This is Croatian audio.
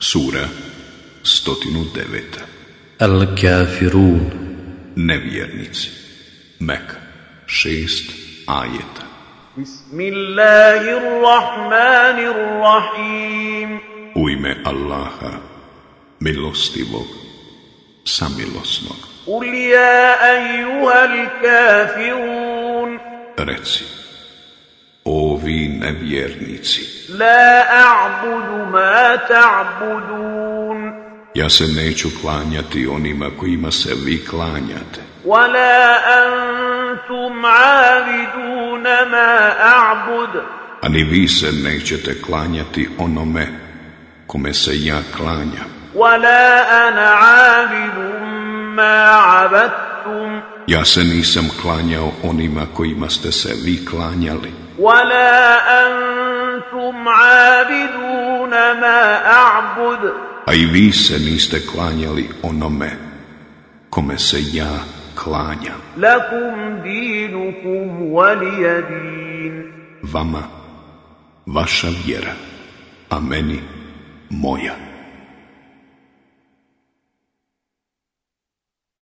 Sura 109. Al-Kafirun. Nevjernici. Mek Šest ajeta. Bismillahirrahmanirrahim. U ime Allaha Milostivog Samilosnog. Qul ja ayyuhal kafirun. Reci vi nevjernici. La a'budu ma ta'budun. Ja se neću klanjati onima kojima se vi klanjate. Wala antum 'abiduna ma a'bud. A ni vi se nećete klanjati onome kome se ja klanjam. Wala ana 'abidun ma 'abadtum. Ja se nisam klanjao onima kojima ste se vi klanjali ولا أنتم عابدون ما أعبد A i vi se niste klanjali onome kome se ja klanjam. لكم دينكم ولي دين Vama vaša vjera, a meni moja.